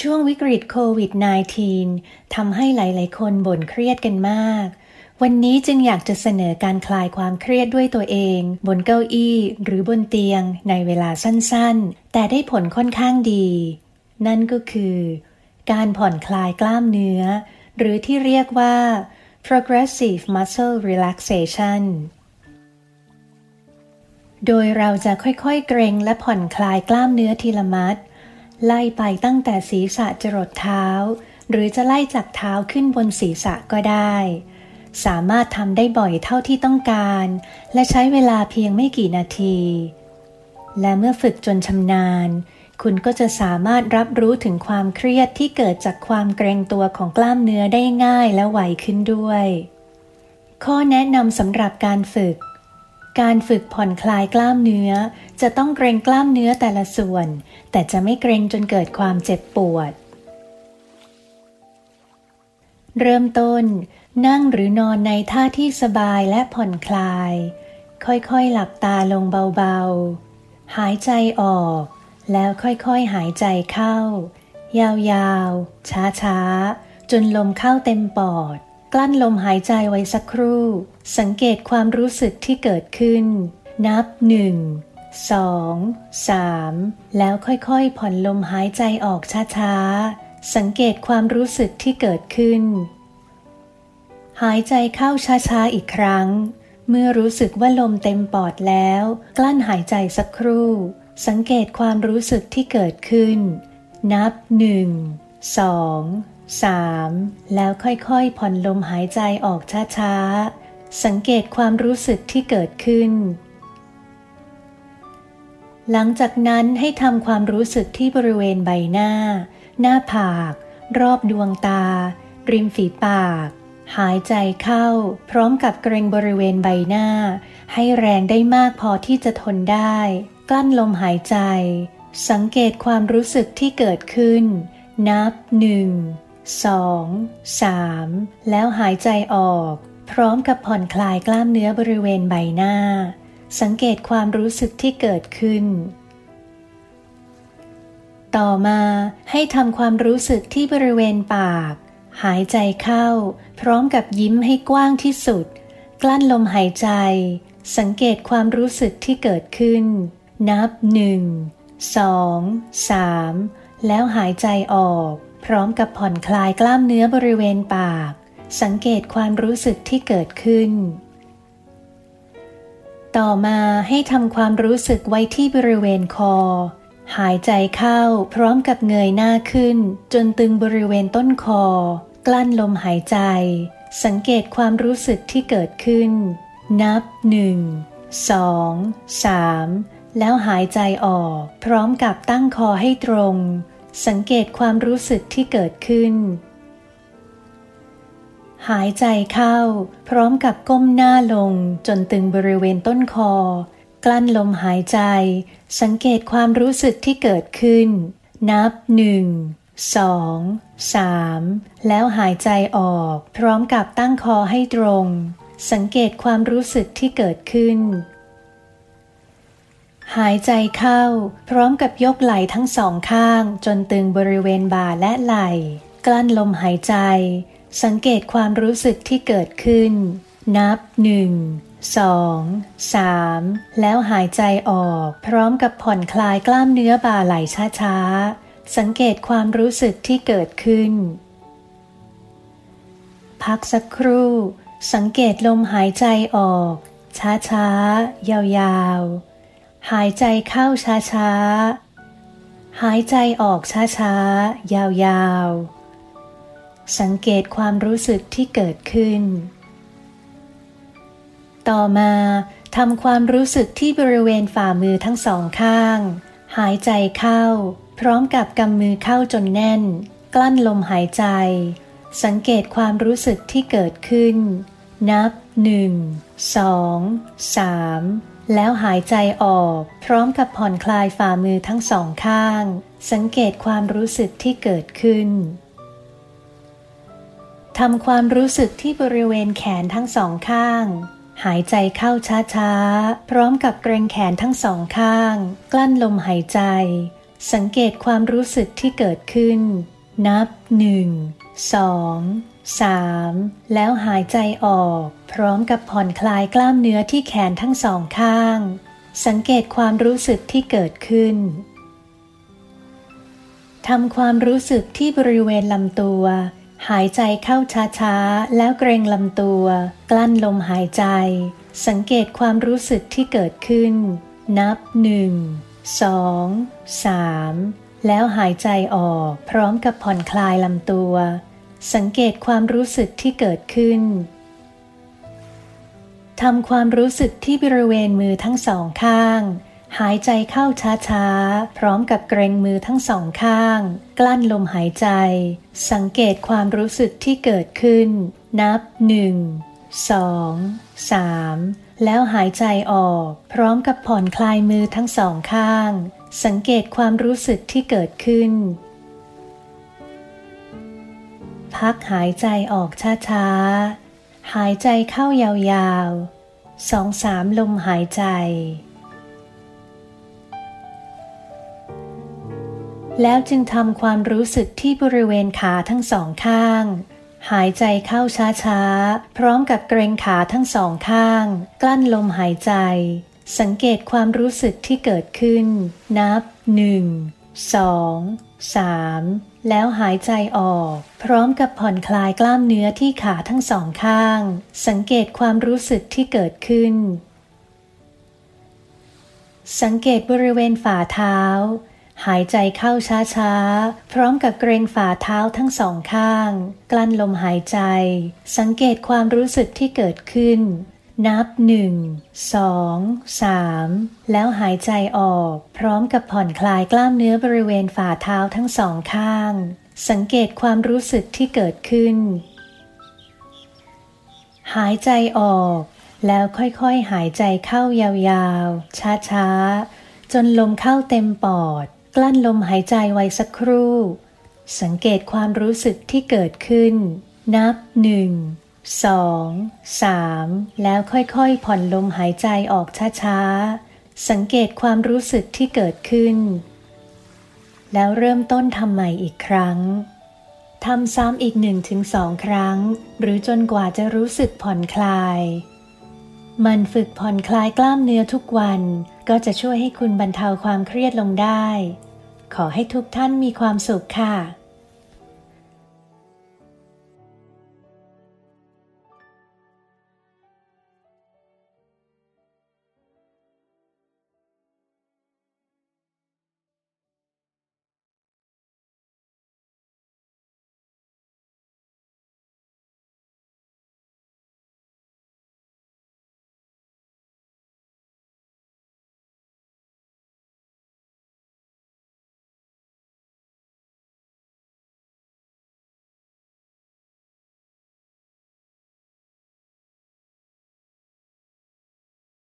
ช่วงวิกฤตโควิด -19 ทำให้หลาย ๆ คนบ่นเครียดกันมาก วันนี้จึงอยากจะเสนอการคลายความเครียดด้วยตัวเอง บนเก้าอี้หรือบนเตียงในเวลาสั้น ๆ แต่ได้ผลค่อนข้างดี นั่นก็คือ การผ่อนคลายกล้ามเนื้อ หรือที่เรียกว่า progressive muscle relaxation โดยเราจะค่อย ๆ เกรงและผ่อนคลายกล้ามเนื้อทีละมัด ไล่ไปตั้งแต่ศีรษะจรดเท้า หรือจะไล่จากเท้าขึ้นบนศีรษะก็ได้ สามารถทำได้บ่อยเท่าที่ต้องการ และใช้เวลาเพียงไม่กี่นาที และเมื่อฝึกจนชำนาญ คุณก็จะสามารถรับรู้ถึงความเครียดที่เกิดจากความเกรงตัวของกล้ามเนื้อได้ง่ายและไวขึ้นด้วย ข้อแนะนำสำหรับการฝึก การฝึกผ่อนคลายกล้ามเนื้อ จะต้องเกรงกล้ามเนื้อแต่ละส่วน แต่จะไม่เกรงจนเกิดความเจ็บปวด เริ่มต้น นั่งหรือนอนในท่าที่สบายและผ่อนคลาย ค่อยๆหลับตาลงเบาๆ หายใจออก แล้วค่อยๆหายใจเข้า ยาวๆ ช้าๆ จนลมเข้าเต็มปอด กลั้นลมหายใจไว้สักครู่ สังเกตความรู้สึกที่เกิดขึ้น นับหนึ่งสองสามแล้วค่อยๆ ผ่อนลมหายใจออกช้าๆ สังเกตความรู้สึกที่เกิดขึ้น หายใจเข้าช้าๆ อีกครั้ง เมื่อรู้สึกว่าลมเต็มปอดแล้ว กลั้นหายใจสักครู่ สังเกตความรู้สึกที่เกิดขึ้น นับหนึ่งสอง 3. แล้วค่อยๆ ผ่อนลมหายใจออกช้าๆ สังเกตความรู้สึกที่เกิดขึ้น หลังจากนั้นให้ทำความรู้สึกที่บริเวณใบหน้า หน้าผาก รอบดวงตา ริมฝีปาก หายใจเข้า พร้อมกับเกรงบริเวณใบหน้า ให้แรงได้มากพอที่จะทนได้ กลั้นลมหายใจ สังเกตความรู้สึกที่เกิดขึ้น นับหนึ่ง สองสามแล้วหายใจออก พร้อมกับผ่อนคลายกล้ามเนื้อบริเวณใบหน้า สังเกตความรู้สึกที่เกิดขึ้น ต่อมาให้ทำความรู้สึกที่บริเวณปาก หายใจเข้า พร้อมกับยิ้มให้กว้างที่สุด กลั้นลมหายใจ สังเกตความรู้สึกที่เกิดขึ้น นับหนึ่งสองสามแล้วหายใจออก พร้อมกับผ่อนคลายกล้ามเนื้อบริเวณปาก สังเกตความรู้สึกที่เกิดขึ้น ต่อมาให้ทำความรู้สึกไว้ที่บริเวณคอ หายใจเข้าพร้อมกับเงยหน้าขึ้น จนตึงบริเวณต้นคอ กลั้นลมหายใจ สังเกตความรู้สึกที่เกิดขึ้น นับหนึ่งสองสามแล้วหายใจออก พร้อมกับตั้งคอให้ตรง สังเกตความรู้สึกที่เกิดขึ้น หายใจเข้า พร้อมกับก้มหน้าลงจนตึงบริเวณต้นคอ กลั้นลมหายใจ สังเกตความรู้สึกที่เกิดขึ้น นับหนึ่งสองสามแล้วหายใจออก พร้อมกับตั้งคอให้ตรง สังเกตความรู้สึกที่เกิดขึ้น หายใจเข้า พร้อมกับยกไหล่ทั้งสองข้าง จนตึงบริเวณบ่าและไหล่ กลั้นลมหายใจ สังเกตความรู้สึกที่เกิดขึ้น นับหนึ่งสองสามแล้วหายใจออก พร้อมกับผ่อนคลายกล้ามเนื้อบ่าไหล่ช้าๆ สังเกตความรู้สึกที่เกิดขึ้น พักสักครู่ สังเกตลมหายใจออก ช้าๆ ยาวๆ หายใจเข้าช้าๆ หายใจออกช้าๆ ยาวๆ สังเกตความรู้สึกที่เกิดขึ้น ต่อมาทำความรู้สึกที่บริเวณฝ่ามือทั้งสองข้าง หายใจเข้า พร้อมกับกำมือเข้าจนแน่น กลั้นลมหายใจ สังเกตความรู้สึกที่เกิดขึ้น นับหนึ่งสองสาม แล้วหายใจออก พร้อมกับผ่อนคลายฝ่ามือทั้งสองข้าง สังเกตความรู้สึกที่เกิดขึ้นทำความรู้สึกที่บริเวณแขนทั้งสองข้าง หายใจเข้าช้าๆ พร้อมกับเกรงแขนทั้งสองข้าง กลั้นลมหายใจ สังเกตความรู้สึกที่เกิดขึ้น นับหนึ่งสอง สามแล้วหายใจออก พร้อมกับผ่อนคลายกล้ามเนื้อที่แขนทั้งสองข้าง สังเกตความรู้สึกที่เกิดขึ้นทำความรู้สึกที่บริเวณลำตัว หายใจเข้าช้าๆ แล้วเกรงลำตัว กลั้นลมหายใจ สังเกตความรู้สึกที่เกิดขึ้น นับหนึ่งสองสามแล้วหายใจออก พร้อมกับผ่อนคลายลำตัว สังเกตความรู้สึกที่เกิดขึ้น ทำความรู้สึกที่บริเวณมือทั้งสองข้าง หายใจเข้าช้าๆ พร้อมกับเกรงมือทั้งสองข้าง กลั้นลมหายใจ สังเกตความรู้สึกที่เกิดขึ้น นับหนึ่งสองสามแล้วหายใจออก พร้อมกับผ่อนคลายมือทั้งสองข้าง สังเกตความรู้สึกที่เกิดขึ้น พักหายใจออกช้าๆ หายใจเข้ายาวๆสองสามลมหายใจ แล้วจึงทำความรู้สึกที่บริเวณขาทั้งสองข้าง หายใจเข้าช้าๆ พร้อมกับเกรงขาทั้งสองข้าง กลั้นลมหายใจ สังเกตความรู้สึกที่เกิดขึ้น นับหนึ่งสอง สามแล้วหายใจออก พร้อมกับผ่อนคลายกล้ามเนื้อที่ขาทั้งสองข้าง สังเกตความรู้สึกที่เกิดขึ้น สังเกตบริเวณฝ่าเท้า หายใจเข้าช้าๆ พร้อมกับเกรงฝ่าเท้าทั้งสองข้าง กลั้นลมหายใจ สังเกตความรู้สึกที่เกิดขึ้น นับหนึ่งสองสามแล้วหายใจออก พร้อมกับผ่อนคลายกล้ามเนื้อบริเวณฝ่าเท้าทั้งสองข้าง สังเกตความรู้สึกที่เกิดขึ้น หายใจออก แล้วค่อยๆหายใจเข้ายาวๆ ช้าๆ จนลมเข้าเต็มปอด กลั้นลมหายใจไว้สักครู่ สังเกตความรู้สึกที่เกิดขึ้น นับหนึ่ง สองสามแล้วค่อยๆผ่อนลมหายใจออกช้าๆ สังเกตความรู้สึกที่เกิดขึ้น แล้วเริ่มต้นทำใหม่อีกครั้งทำซ้ำอีกหนึ่งถึงสองครั้ง หรือจนกว่าจะรู้สึกผ่อนคลาย มันฝึกผ่อนคลายกล้ามเนื้อทุกวัน ก็จะช่วยให้คุณบรรเทาความเครียดลงได้ ขอให้ทุกท่านมีความสุขค่ะ